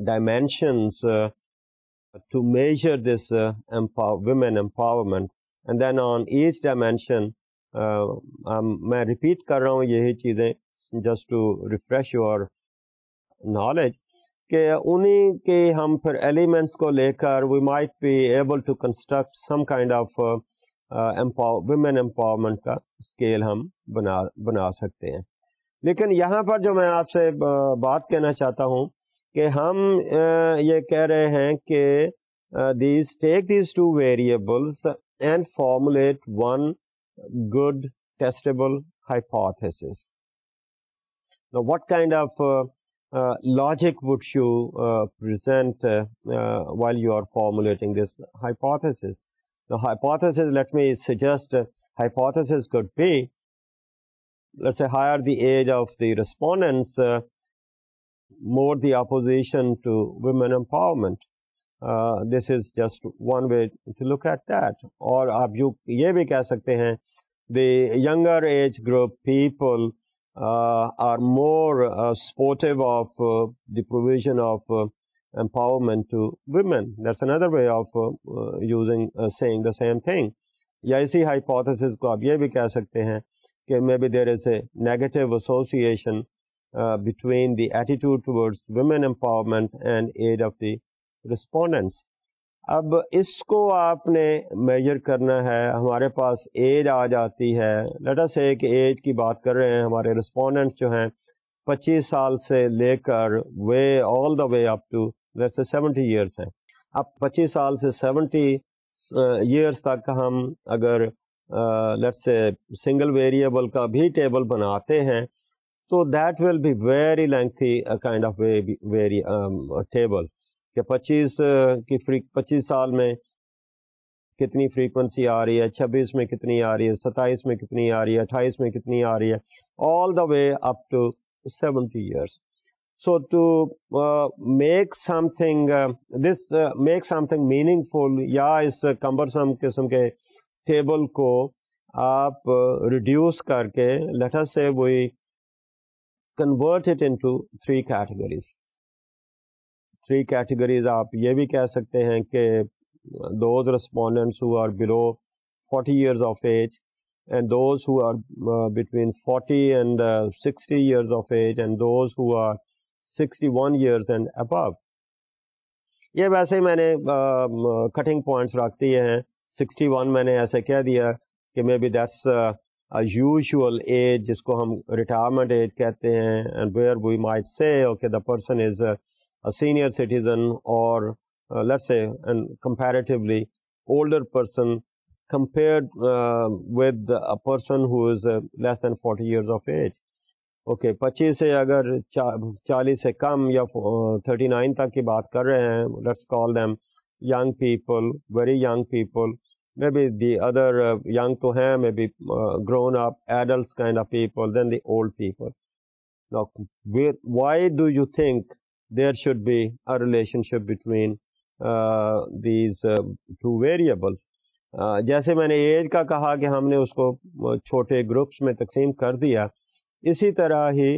dimensions to measure this women empowerment and then on each dimension میں ریپیٹ کر رہا ہوں یہی چیزیں just to refresh you knowledge کہ انہیں کے ہم پھر ایلیمنٹس کو لے کر we might be able to construct some kind of women empowerment کا اسکیل ہم بنا بنا سکتے ہیں لیکن یہاں پر جو میں آپ سے بات کہنا چاہتا ہوں کہ ہم یہ کہہ رہے ہیں کہ these take these two variables and formulate one good testable hypothesis what kind of logic present show you are formulating this hypothesis age the رس more open empowerment this is just one way to look at that اور آپ جو یہ بھی کہہ سکتے ہیں the یگر age group people are more supportive of the provision of empowerment to women. That's another way of uh, using, uh, saying the same thing. یا اسی ہائپوتھس کو آپ یہ بھی کہہ سکتے ہیں کہ may be there is a negative association between the attitude toward women empowerment and age of the respondents اب اس کو آپ نے میجر کرنا ہے ہمارے پاس ایج آ جاتی ہے لٹا کہ ایج کی بات کر رہے ہیں ہمارے رسپونڈنٹس جو ہیں پچیس سال سے لے کر way all the way up to seventy years ہیں اب پچیس سال سے سیونٹی ایئرس uh, تک ہم اگر لیٹ سے سنگل ویریبل کا بھی ٹیبل بناتے ہیں تو that will be very lengthy kind of very table کہ پچیس uh, کی پچیس سال میں کتنی فریکوینسی آ رہی ہے چھبیس میں کتنی آ رہی ہے ستائیس میں کتنی آ رہی ہے اٹھائیس میں کتنی آ رہی ہے all the way up to seventy years so to make something this make something meaningful یا اس کمبرسم قسم کے ٹیبل کو آپ رڈیوس uh, کر کے لٹر سے وہ convert into three categories three categories آپ یہ بھی کہہ سکتے ہیں کہ those respondents are below forty years of age and those between forty and sixty years of age and those who are sixty one years and یہ ویسے میں نے کٹنگ پوائنٹس رکھ دیے سکسٹی ون میں نے ایسے کہہ دیا کہ may be that's basal age جس کو ہم ریٹائرمنٹ ایج کہتے ہیں and where we might say okay the person is a senior citizen اور comparatively older person person compared with who is less than forty years of age okay پچیس سے اگر چالیس سے کم یا تھرٹی نائن تک کی بات کر رہے ہیں let's call them young people very young people may be the other young تو ہیں may be grown up kind of people then the old people why do you think there should be a relationship between these two variables جیسے میں نے ایج کا کہا کہ ہم نے اس کو uh, چھوٹے گروپس میں تقسیم کر دیا اسی طرح ہی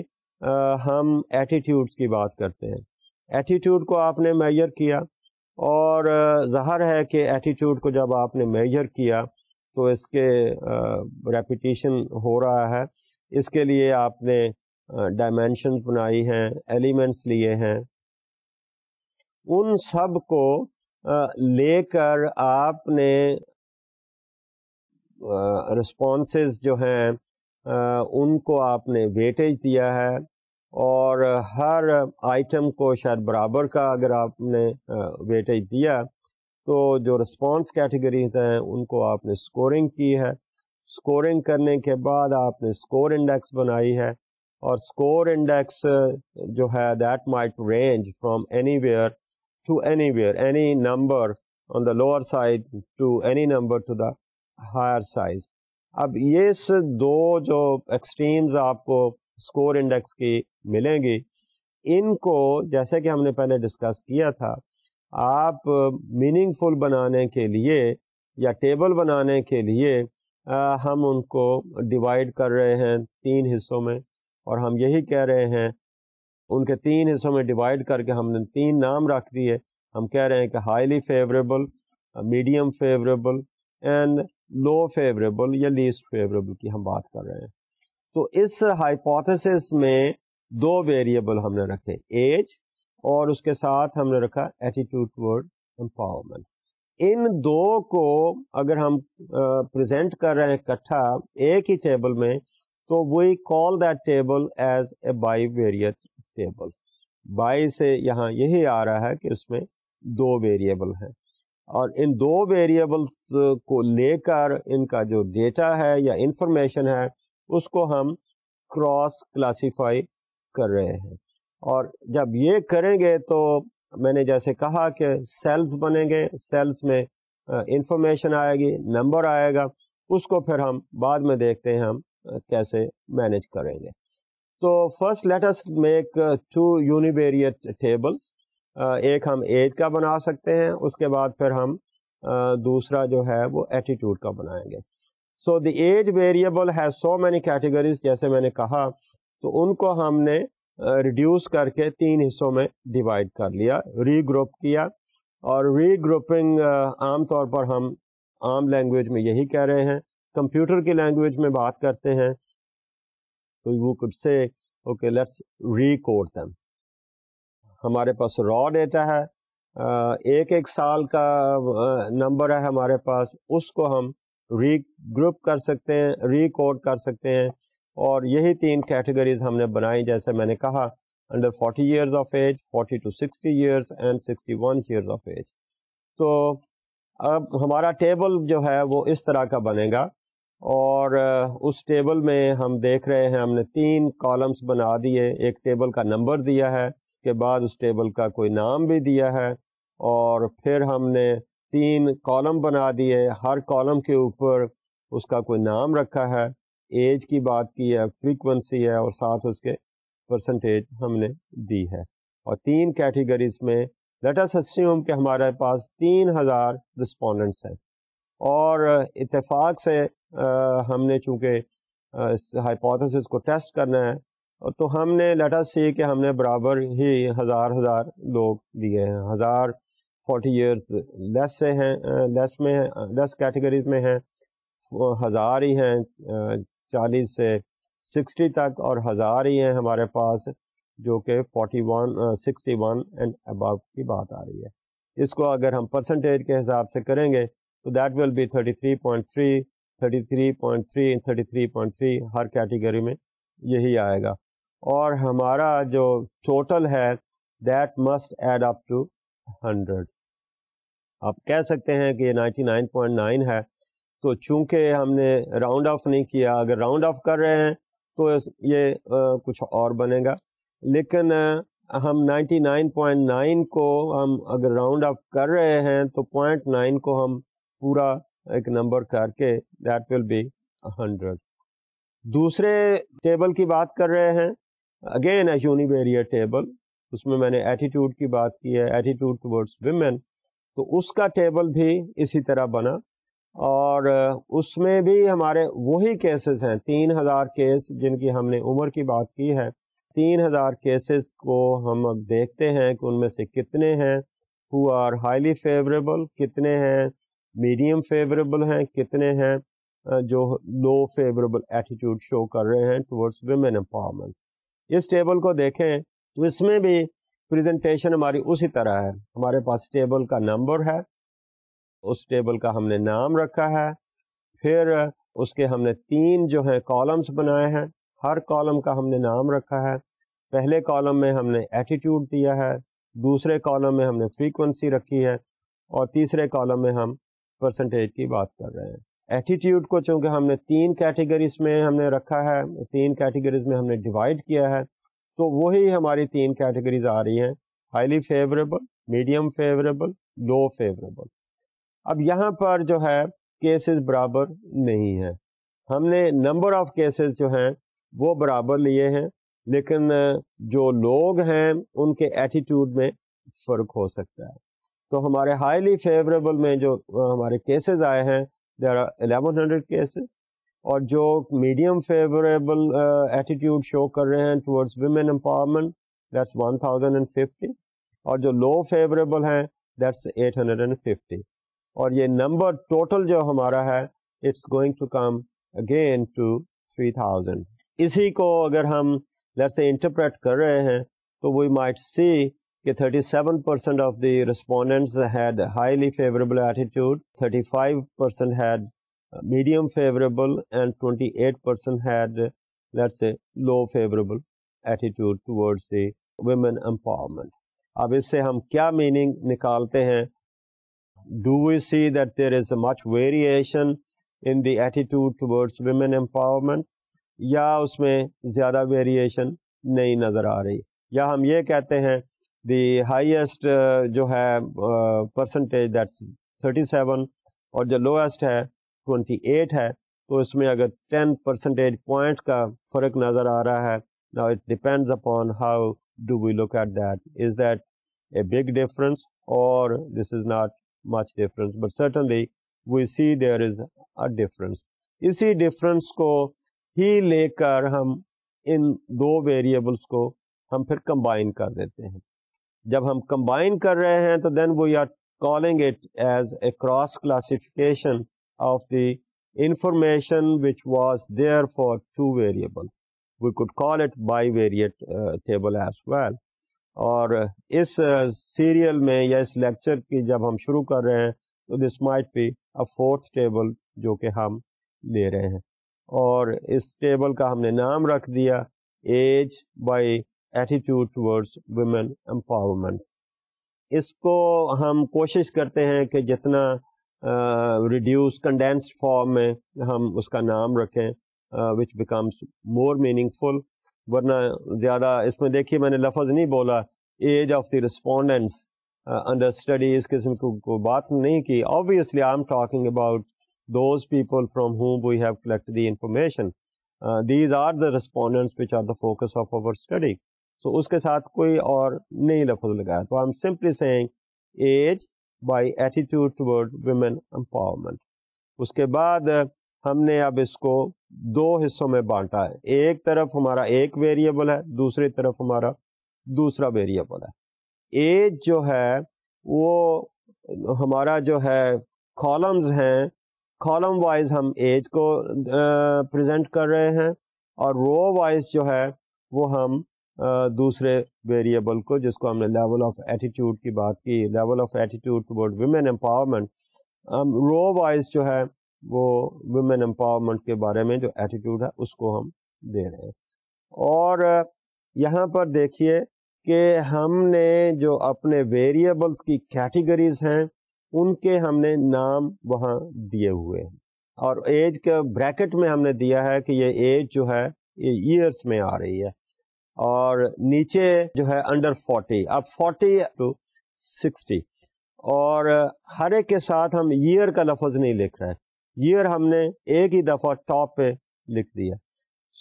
ہم ایٹیٹیوڈس کی بات کرتے ہیں ایٹیٹیوڈ کو آپ نے میئر کیا اور ظاہر ہے کہ ایٹیٹیوڈ کو جب آپ نے میجر کیا تو اس کے ریپیٹیشن ہو رہا ہے اس کے لیے آپ نے ڈائمینشن بنائی ہیں ایلیمنٹس لیے ہیں ان سب کو لے کر آپ نے رسپانسز جو ہیں ان کو آپ نے ویٹیج دیا ہے اور ہر آئٹم کو شاید برابر کا اگر آپ نے ویٹیج دیا تو جو رسپانس کیٹیگریز ہیں ان کو آپ نے اسکورنگ کی ہے اسکورنگ کرنے کے بعد آپ نے اسکور انڈیکس بنائی ہے اور اسکور انڈیکس جو ہے that may to range from anywhere to anywhere any number on the lower side to any number to the higher size اب یہ سے دو جو ایکسٹریمز آپ کو اسکور انڈیکس کی ملیں گی ان کو جیسے کہ ہم نے پہلے ڈسکس کیا تھا آپ میننگ فل بنانے کے لیے یا ٹیبل بنانے کے لیے ہم ان کو ڈیوائڈ کر رہے ہیں تین حصوں میں اور ہم یہی کہہ رہے ہیں ان کے تین حصوں میں ڈیوائڈ کر کے ہم نے تین نام رکھ دیے ہم کہہ رہے ہیں کہ highly favourable medium favourable and low favourable یا لیسٹ فیوریبل کی ہم بات کر رہے ہیں تو اس ہائپوتھس میں دو ویریبل ہم نے رکھے ایج اور اس کے ساتھ ہم نے رکھا ایٹیٹیوڈ ورڈ امپاورمنٹ ان دو کو اگر ہم پریزنٹ کر رہے ہیں اکٹھا ایک ہی ٹیبل میں تو we call that table as a bivariate table bi سے یہاں یہی آ رہا ہے کہ اس میں دو ویریبل ہیں اور ان دو ویریبل کو لے کر ان کا جو ڈیٹا ہے یا انفارمیشن ہے اس کو ہم کراس کلاسیفائی کر رہے ہیں اور جب یہ کریں گے تو میں نے جیسے کہا کہ سیلز بنیں گے سیلز میں انفارمیشن آئے گی نمبر آئے گا اس کو پھر ہم بعد میں دیکھتے ہیں ہم کیسے مینج کریں گے تو first let's make two univariate tables ایک ہم ایج کا بنا سکتے ہیں اس کے بعد پھر ہم دوسرا جو ہے وہ ایٹیٹیوڈ کا بنائیں گے so the age variable has so many categories جیسے میں نے کہا تو ان کو ہم نے ریڈیوس کر کے تین حصوں میں ڈیوائڈ کر لیا ری گروپ کیا اور ری گروپنگ عام طور پر ہم عام لینگویج میں یہی کہہ رہے ہیں کمپیوٹر کی لینگویج میں بات کرتے ہیں تو یو کچھ سے اوکے لیٹس ری کوڈ ہمارے پاس را ڈیٹا ہے ایک ایک سال کا نمبر ہے ہمارے پاس اس کو ہم ری گروپ کر سکتے ہیں کوڈ کر سکتے ہیں اور یہی تین کیٹیگریز ہم نے بنائی جیسے میں نے کہا under forty years of age forty to sixty years and sixty one years of age تو اب ہمارا ٹیبل جو ہے وہ اس طرح کا بنے گا اور اس ٹیبل میں ہم دیکھ رہے ہیں ہم نے تین کالمس بنا دیے ایک ٹیبل کا نمبر دیا ہے کے بعد اس ٹیبل کا کوئی نام بھی دیا ہے اور پھر ہم نے تین کالم بنا دیے ہر کالم کے اوپر اس کا کوئی نام رکھا ہے ایج کی بات کی ہے فریکوینسی ہے اور ساتھ اس کے پرسنٹیج ہم نے دی ہے اور تین کیٹیگریز میں اسیوم کے ہمارے پاس تین ہزار رسپونڈنٹس ہیں اور اتفاق سے ہم نے چونکہ ہائپوتھس کو ٹیسٹ کرنا ہے تو ہم نے لیٹا سی کہ ہم نے برابر ہی ہزار ہزار لوگ دیے ہیں ہزار فورٹی ایئرس لیس سے ہیں لیس میں لیس کیٹیگریز میں ہیں ہزار ہی ہیں چالیس سے سکسٹی تک اور ہزار ہی ہیں ہمارے پاس جو کہ forty one sixty one and above کی بات آ رہی ہے اس کو اگر ہم پرسنٹیج کے حساب سے کریں گے تو that will be thirty three point three thirty three point three thirty three point three Hare category میں یہی آئے گا اور ہمارا جو ٹوٹل ہے that must add up to hundred آپ کہہ سکتے ہیں کہ یہ نائنٹی نائن پوائنٹ نائن ہے تو چونکہ ہم نے راؤنڈ آف نہیں کیا اگر راؤنڈ آف کر رہے ہیں تو یہ کچھ اور بنے گا لیکن ہم نائنٹی نائن پوائنٹ نائن کو ہم اگر راؤنڈ آف کر رہے ہیں تو پوائنٹ نائن کو ہم پورا ایک نمبر کر کے دیٹ ول بی ہنڈریڈ دوسرے ٹیبل کی بات کر رہے ہیں اگین اے ویریئر ٹیبل اس میں میں نے ایٹیٹیوڈ کی بات کی ہے ایٹیٹیوڈ ٹورڈس ویمن تو اس کا ٹیبل بھی اسی طرح بنا اور اس میں بھی ہمارے وہی کیسز ہیں تین ہزار کیس جن کی ہم نے عمر کی بات کی ہے تین ہزار کیسز کو ہم اب دیکھتے ہیں کہ ان میں سے کتنے ہیں ہو آر ہائیلی فیوریبل کتنے ہیں میڈیم فیوریبل ہیں کتنے ہیں جو لو فیوریبل ایٹیٹیوڈ شو کر رہے ہیں ٹورڈس ویمن امپاورمنٹ اس ٹیبل کو دیکھیں تو اس میں بھی پریزنٹیشن ہماری اسی طرح ہے ہمارے پاس ٹیبل کا نمبر ہے اس ٹیبل کا ہم نے نام رکھا ہے پھر اس کے ہم نے تین جو ہیں کالمس بنائے ہیں ہر کالم کا ہم نے نام رکھا ہے پہلے کالم میں ہم نے ایٹیٹیوڈ دیا ہے دوسرے کالم میں ہم نے فریکوینسی رکھی ہے اور تیسرے کالم میں ہم پرسنٹیج کی بات کر رہے ہیں ایٹیٹیوڈ کو چونکہ ہم نے تین کیٹیگریز میں ہم نے رکھا ہے تین کیٹیگریز میں ہم نے ڈیوائڈ کیا ہے تو وہی ہماری تین کیٹیگریز آ رہی ہیں highly favourable medium favourable low favourable اب یہاں پر جو ہے کیسز برابر نہیں ہیں ہم نے نمبر آف کیسز جو ہیں وہ برابر لیے ہیں لیکن جو لوگ ہیں ان کے ایٹیٹیوڈ میں فرق ہو سکتا ہے تو ہمارے ہائیلی فیوریبل میں جو ہمارے کیسز آئے ہیں there are eleven hundred cases اور جو میڈیم فیوریبل ایٹیٹیوڈ شو کر رہے ہیں towards women empowerment that's one thousand and fifty اور جو لو فیوریبل ہیں that's eight hundred and fifty اور یہ نمبر ٹوٹل جو ہمارا ہے it's going to come again to three thousand اسی کو اگر ہم انٹرپریٹ کر رہے ہیں تو وی مائٹ سی کہ 37 percent of the respondents had highly favourable attitude 35 percent had medium favourable and 28 percent had let's low favourable attitude towards the women empowerment اب اس سے ہم کیا میننگ نکالتے ہیں do we see that there is a much variation in the attitude towards women empowerment یا اس میں زیادہ ویریشن نہیں نظر آ رہی یا ہم یہ کہتے ہیں دی ہائیسٹ جو ہے پرسنٹیج دیٹ تھرٹی سیون اور جو لو ہے ٹونٹی ایٹ ہے تو اس میں اگر ٹین پرسنٹیج پوائنٹ کا فرق نظر آ رہا ہے نا it depends upon how do we look at that is that a big difference اور this is not much difference but certainly we see there is a difference اسی ڈفرینس کو ہی لے کر ہم ان دو ویریبلس کو ہم پھر کمبائن کر دیتے ہیں جب ہم کمبائن کر رہے ہیں تو then we are calling it as a cross classification of the information which was there for to we could call it bivariate table as well اور اس سیریل uh, میں یا اس لیکچر کی جب ہم شروع کر رہے ہیں تو this might be a fourth table جو کہ ہم لے رہے ہیں اور اس ٹیبل کا ہم نے نام رکھ دیا age by attitude towards women empowerment اس کو ہم کوشش کرتے ہیں کہ جتنا ریڈیوس کنڈینسڈ فارم میں ہم اس کا نام رکھیں which becomes more meaningful ورنہ زیادہ اس میں دیکھیے میں نے لفظ نہیں بولا age of the respondents under study اس قسم کو بات نہیں کی obviously I am talking about those people from whom we have collect the information these are the are the focus of our study so اس کے ساتھ کوئی اور نہیں لفظ لگایا تو I simply saying age by attitude toward women empowerment اس کے بعد ہم نے اب اس کو دو حصوں میں بانٹا ہے ایک طرف ہمارا ایک ویریبل ہے دوسری طرف ہمارا دوسرا ویریبل ہے ایج جو ہے وہ ہمارا جو ہے کالمز ہیں کالم وائز ہم ایج کو پریزنٹ کر رہے ہیں اور رو وائز جو ہے وہ ہم دوسرے ویریبل کو جس کو ہم نے لیول آف ایٹیٹیوڈ کی بات کی لیول آف ایٹیٹیوڈ ٹوڈ ویمن امپاورمنٹ رو وائز جو ہے وہ ویمن امپاورمنٹ کے بارے میں جو ایٹیٹیوڈ ہے اس کو ہم دے رہے ہیں اور یہاں پر دیکھیے کہ ہم نے جو اپنے ویریبلس کی کیٹیگریز ہیں ان کے ہم نے نام وہاں دیے ہوئے ہیں اور ایج کے بریکٹ میں ہم نے دیا ہے کہ یہ ایج جو ہے یہ ایئرس میں آ رہی ہے اور نیچے جو ہے انڈر فورٹی اب فورٹی ٹو سکسٹی اور ہر ایک کے ساتھ ہم ایئر کا لفظ نہیں لکھ رہے ایئر ہم نے ایک ہی دفعہ ٹاپ پہ لکھ دیا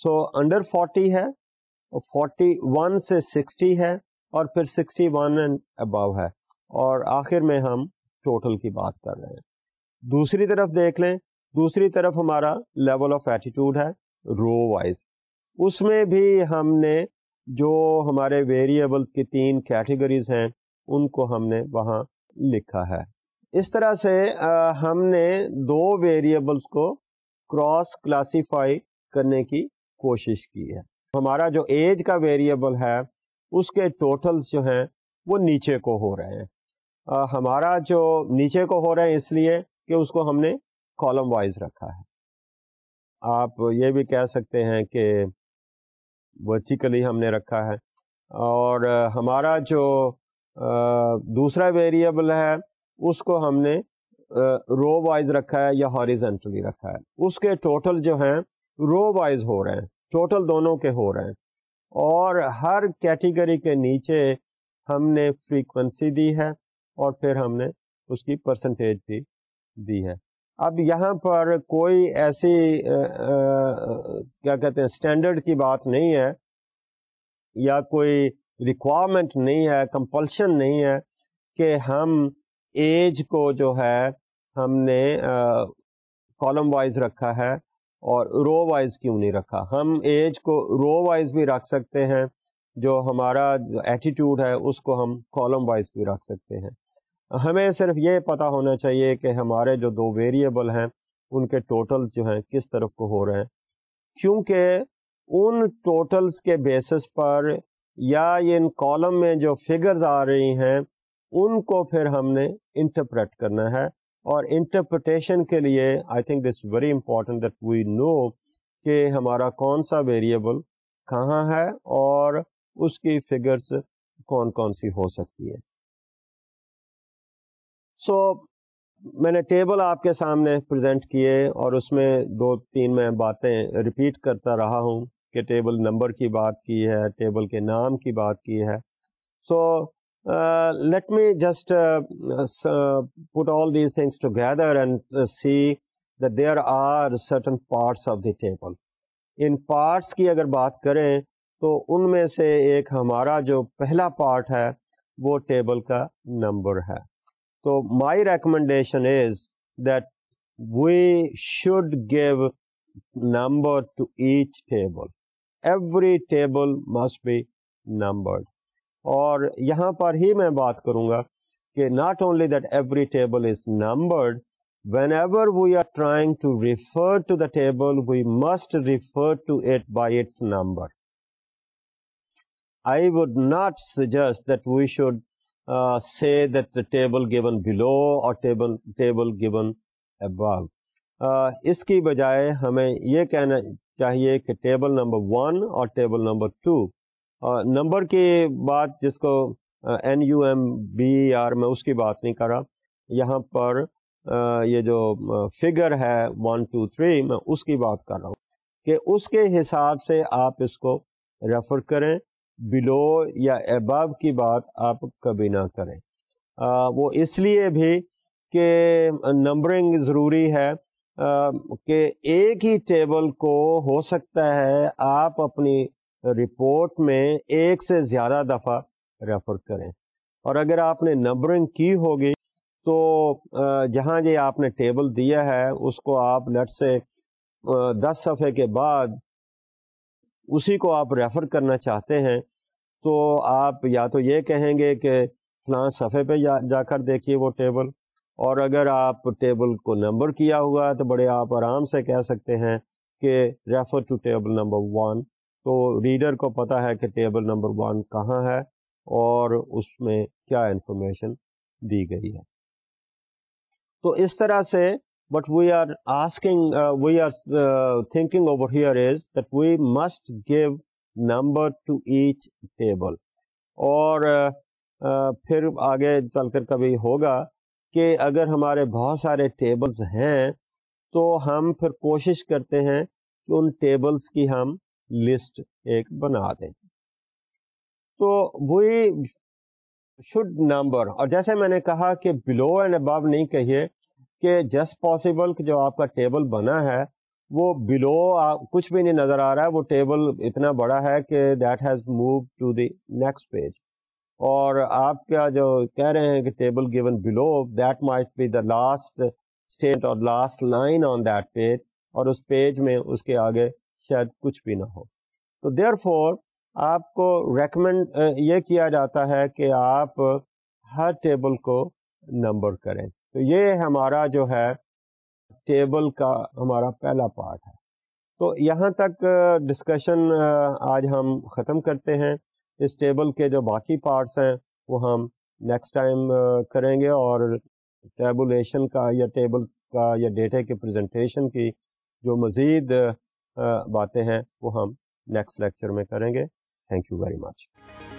سو انڈر فورٹی ہے فورٹی ون سے سکسٹی ہے اور پھر سکسٹی ون اینڈ ابو ہے اور آخر میں ہم ٹوٹل کی بات کر رہے ہیں دوسری طرف دیکھ لیں دوسری طرف ہمارا لیول آف ایٹیٹیوڈ ہے رو وائز اس میں بھی ہم نے جو ہمارے ویریبلس کی تین کیٹیگریز ہیں ان کو ہم نے وہاں لکھا ہے اس طرح سے ہم نے دو ویریبلس کو کراس کلاسیفائی کرنے کی کوشش کی ہے ہمارا جو ایج کا ویریبل ہے اس کے ٹوٹلس جو ہیں وہ نیچے کو ہو رہے ہیں ہمارا جو نیچے کو ہو رہے ہیں اس لیے کہ اس کو ہم نے کالم وائز رکھا ہے آپ یہ بھی کہہ سکتے ہیں کہ ورٹیکلی ہم نے رکھا ہے اور ہمارا جو دوسرا ویریبل ہے اس کو ہم نے رو وائز رکھا ہے یا ہاریزنٹلی رکھا ہے اس کے ٹوٹل جو ہیں رو وائز ہو رہے ہیں ٹوٹل دونوں کے ہو رہے ہیں اور ہر کیٹیگری کے نیچے ہم نے فریکوینسی دی ہے اور پھر ہم نے اس کی پرسنٹیج بھی دی ہے اب یہاں پر کوئی ایسی کیا کہتے ہیں اسٹینڈرڈ کی بات نہیں ہے یا کوئی ریکوائرمنٹ نہیں ہے کمپلشن نہیں ہے کہ ہم ایج کو جو ہے ہم نے کالم وائز رکھا ہے اور رو وائز کیوں نہیں رکھا ہم ایج کو رو وائز بھی رکھ سکتے ہیں جو ہمارا ایٹیٹیوڈ ہے اس کو ہم کالم وائز بھی رکھ سکتے ہیں ہمیں صرف یہ پتہ ہونا چاہیے کہ ہمارے جو دو ویریبل ہیں ان کے ٹوٹل جو ہیں کس طرف کو ہو رہے ہیں کیونکہ ان ٹوٹلز کے بیسس پر یا ان کالم میں جو فگرز آ رہی ہیں ان کو پھر ہم نے انٹرپریٹ کرنا ہے اور انٹرپریٹیشن کے لیے I think this very important that we know کہ ہمارا کون سا ویریبل کہاں ہے اور اس کی فگرس کون کون سی ہو سکتی ہے سو میں نے ٹیبل آپ کے سامنے پریزنٹ کیے اور اس میں دو تین میں باتیں ریپیٹ کرتا رہا ہوں کہ ٹیبل نمبر کی بات کی ہے ٹیبل کے نام کی بات کی ہے so let me just put all these things together and see there are certain parts of the table in parts کی اگر بات کریں تو ان میں سے ایک ہمارا جو پہلا پارٹ ہے وہ ٹیبل کا نمبر ہے تو my recommendation is that we should give number to each table every table must be numbered اور یہاں پر ہی میں بات کروں گا کہ not only that every table is numbered whenever we are trying to refer to the table we must refer to it by its number I would not suggest that we should say given table given below اور ٹیبل گیون uh, اس کی بجائے ہمیں یہ کہنا چاہیے کہ ٹیبل نمبر ون اور ٹیبل نمبر ٹو نمبر کی بات جس کو N U M B R میں اس کی بات نہیں کر رہا یہاں پر یہ جو فگر ہے ون ٹو تھری میں اس کی بات کر رہا ہوں کہ اس کے حساب سے آپ اس کو ریفر کریں بلو یا ایباب کی بات آپ کبھی نہ کریں آ, وہ اس لیے بھی کہ نمبرنگ ضروری ہے آ, کہ ایک ہی ٹیبل کو ہو سکتا ہے آپ اپنی رپورٹ میں ایک سے زیادہ دفعہ ریفر کریں اور اگر آپ نے نمبرنگ کی ہوگی تو جہاں یہ جی آپ نے ٹیبل دیا ہے اس کو آپ لٹ سے دس صفحے کے بعد اسی کو آپ ریفر کرنا چاہتے ہیں تو آپ یا تو یہ کہیں گے کہ فلاں صفحے پہ جا کر دیکھیے وہ ٹیبل اور اگر آپ ٹیبل کو نمبر کیا ہوا ہے تو بڑے آپ آرام سے کہہ سکتے ہیں کہ refer to table number one تو ریڈر کو پتا ہے کہ ٹیبل نمبر ون کہاں ہے اور اس میں کیا انفارمیشن دی گئی ہے تو اس طرح سے but we are asking we are thinking over here to each table اور پھر آگے چل کر کبھی ہوگا کہ اگر ہمارے بہت سارے ٹیبلز ہیں تو ہم پھر کوشش کرتے ہیں کہ ان ٹیبلز کی ہم لسٹ ایک بنا دیں تو وہی شڈ نمبر اور جیسے میں نے کہا کہ بلو اینڈ ابو نہیں کہیے کہ جس پاسبل جو آپ کا ٹیبل بنا ہے وہ بلو کچھ بھی نہیں نظر آ رہا ہے وہ ٹیبل اتنا بڑا ہے کہ that has move to the next page اور آپ کا جو کہہ رہے ہیں کہ table given below that might be the last state اور last line on that page اور اس پیج میں اس کے آگے شاید کچھ بھی نہ ہو تو دیئر فور آپ کو ریکمینڈ یہ کیا جاتا ہے کہ آپ ہر ٹیبل کو نمبر کریں تو یہ ہمارا جو ہے ٹیبل کا ہمارا پہلا پارٹ ہے تو یہاں تک ڈسکشن آج ہم ختم کرتے ہیں اس ٹیبل کے جو باقی پارٹس ہیں وہ ہم نیکسٹ ٹائم کریں گے اور ٹیبولیشن کا یا ٹیبل کا یا ڈیٹے کے پریزنٹیشن کی جو مزید باتیں ہیں وہ ہم نیکسٹ لیکچر میں کریں گے تھینک یو ویری مچ